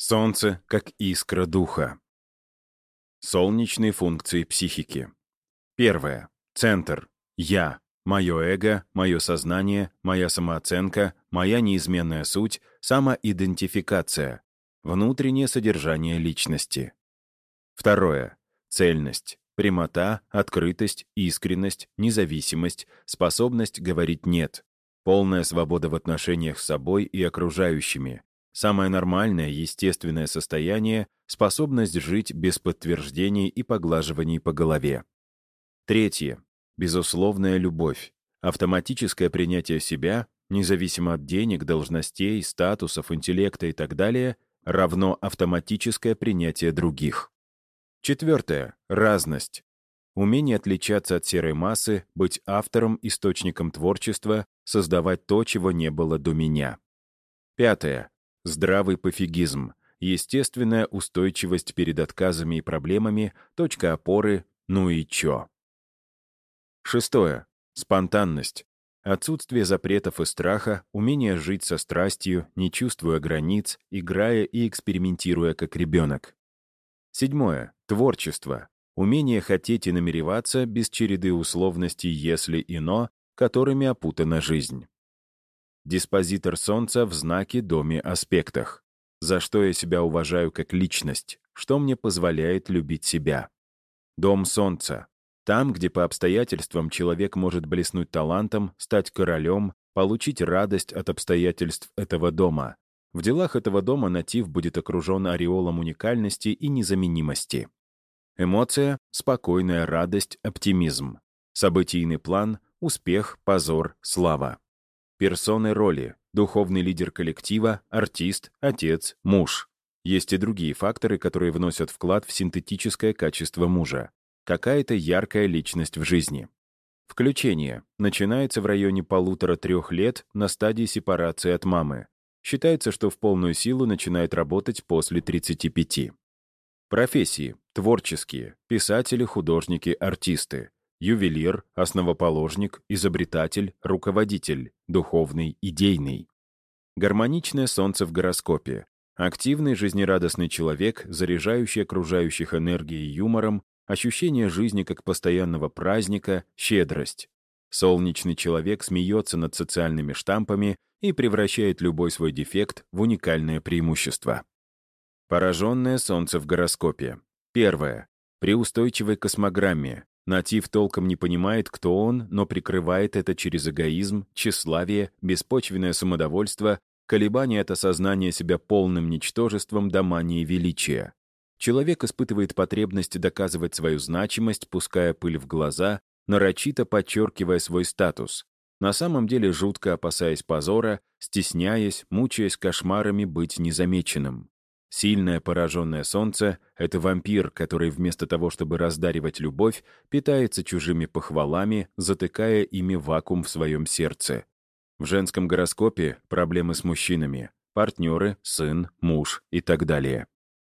Солнце как искра духа. Солнечные функции психики. Первое. Центр. Я. Мое эго, мое сознание, моя самооценка, моя неизменная суть, самоидентификация. Внутреннее содержание личности. Второе. Цельность. Прямота, открытость, искренность, независимость, способность говорить «нет». Полная свобода в отношениях с собой и окружающими. Самое нормальное, естественное состояние — способность жить без подтверждений и поглаживаний по голове. Третье. Безусловная любовь. Автоматическое принятие себя, независимо от денег, должностей, статусов, интеллекта и так далее, равно автоматическое принятие других. Четвертое. Разность. Умение отличаться от серой массы, быть автором, источником творчества, создавать то, чего не было до меня. Пятое. Здравый пофигизм. Естественная устойчивость перед отказами и проблемами, точка опоры, ну и чё. Шестое. Спонтанность. Отсутствие запретов и страха, умение жить со страстью, не чувствуя границ, играя и экспериментируя как ребенок. Седьмое. Творчество. Умение хотеть и намереваться без череды условностей «если» и «но», которыми опутана жизнь. Диспозитор Солнца в знаке доме аспектах. За что я себя уважаю как личность, что мне позволяет любить себя. Дом Солнца. Там, где по обстоятельствам человек может блеснуть талантом, стать королем, получить радость от обстоятельств этого дома. В делах этого дома натив будет окружен ореолом уникальности и незаменимости. Эмоция — спокойная радость, оптимизм. Событийный план — успех, позор, слава. Персоны роли — духовный лидер коллектива, артист, отец, муж. Есть и другие факторы, которые вносят вклад в синтетическое качество мужа. Какая-то яркая личность в жизни. Включение. Начинается в районе полутора-трех лет на стадии сепарации от мамы. Считается, что в полную силу начинает работать после 35. Профессии. Творческие. Писатели, художники, артисты ювелир, основоположник, изобретатель, руководитель, духовный, идейный. Гармоничное солнце в гороскопе. Активный, жизнерадостный человек, заряжающий окружающих энергией и юмором, ощущение жизни как постоянного праздника, щедрость. Солнечный человек смеется над социальными штампами и превращает любой свой дефект в уникальное преимущество. Пораженное солнце в гороскопе. Первое. При устойчивой космограмме Натив толком не понимает, кто он, но прикрывает это через эгоизм, тщеславие, беспочвенное самодовольство, колебание от осознания себя полным ничтожеством до мании величия. Человек испытывает потребность доказывать свою значимость, пуская пыль в глаза, нарочито подчеркивая свой статус. На самом деле жутко опасаясь позора, стесняясь, мучаясь кошмарами быть незамеченным. Сильное пораженное солнце — это вампир, который вместо того, чтобы раздаривать любовь, питается чужими похвалами, затыкая ими вакуум в своем сердце. В женском гороскопе проблемы с мужчинами, партнеры, сын, муж и так далее.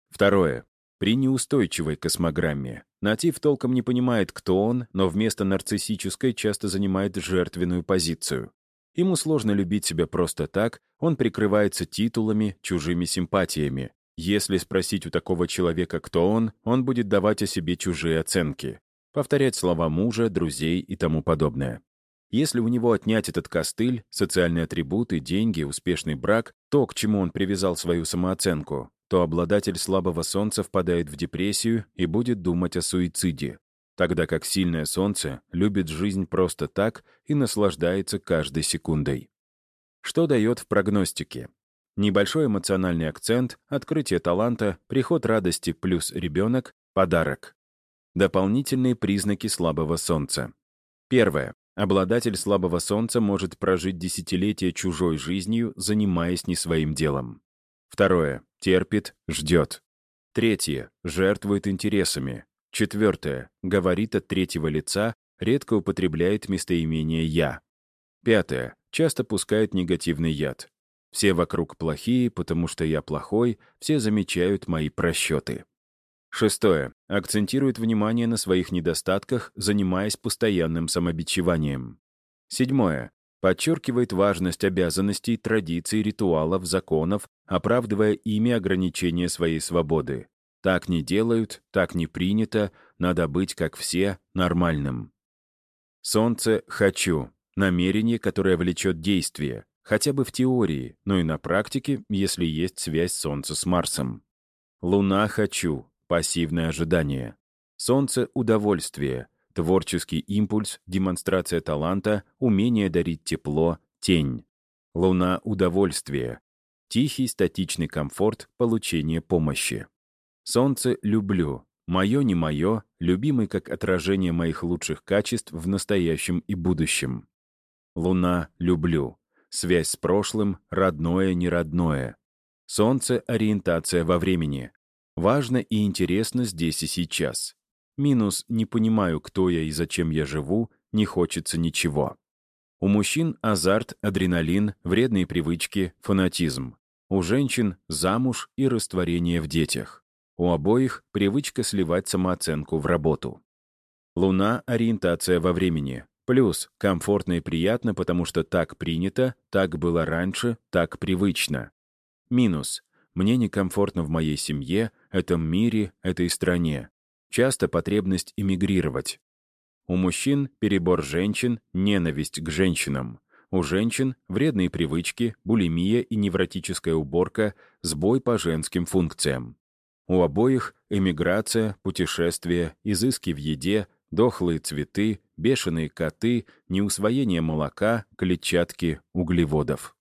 Второе. При неустойчивой космограмме натив толком не понимает, кто он, но вместо нарциссической часто занимает жертвенную позицию. Ему сложно любить себя просто так, он прикрывается титулами, чужими симпатиями, если спросить у такого человека, кто он, он будет давать о себе чужие оценки, повторять слова мужа, друзей и тому подобное. Если у него отнять этот костыль, социальные атрибуты, деньги, успешный брак, то, к чему он привязал свою самооценку, то обладатель слабого солнца впадает в депрессию и будет думать о суициде, тогда как сильное солнце любит жизнь просто так и наслаждается каждой секундой. Что дает в прогностике? Небольшой эмоциональный акцент, открытие таланта, приход радости плюс ребенок, подарок. Дополнительные признаки слабого солнца. Первое. Обладатель слабого солнца может прожить десятилетия чужой жизнью, занимаясь не своим делом. Второе. Терпит, ждет. Третье. Жертвует интересами. Четвертое. Говорит от третьего лица, редко употребляет местоимение «я». Пятое. Часто пускает негативный яд. Все вокруг плохие, потому что я плохой, все замечают мои просчеты. Шестое. Акцентирует внимание на своих недостатках, занимаясь постоянным самобичеванием. Седьмое. Подчеркивает важность обязанностей, традиций, ритуалов, законов, оправдывая ими ограничение своей свободы. Так не делают, так не принято, надо быть, как все, нормальным. Солнце «хочу» — намерение, которое влечет действие, хотя бы в теории, но и на практике, если есть связь Солнца с Марсом. Луна «хочу» — пассивное ожидание. Солнце — удовольствие, творческий импульс, демонстрация таланта, умение дарить тепло, тень. Луна — удовольствие, тихий статичный комфорт, получение помощи. Солнце люблю. Мое не мое, любимый как отражение моих лучших качеств в настоящем и будущем. Луна люблю. Связь с прошлым, родное, неродное. Солнце — ориентация во времени. Важно и интересно здесь и сейчас. Минус «не понимаю, кто я и зачем я живу», не хочется ничего. У мужчин азарт, адреналин, вредные привычки, фанатизм. У женщин замуж и растворение в детях. У обоих привычка сливать самооценку в работу. Луна — ориентация во времени. Плюс комфортно и приятно, потому что так принято, так было раньше, так привычно. Минус. Мне некомфортно в моей семье, этом мире, этой стране. Часто потребность эмигрировать. У мужчин перебор женщин, ненависть к женщинам. У женщин вредные привычки, булимия и невротическая уборка, сбой по женским функциям. У обоих эмиграция, путешествия, изыски в еде, дохлые цветы, бешеные коты, неусвоение молока, клетчатки, углеводов.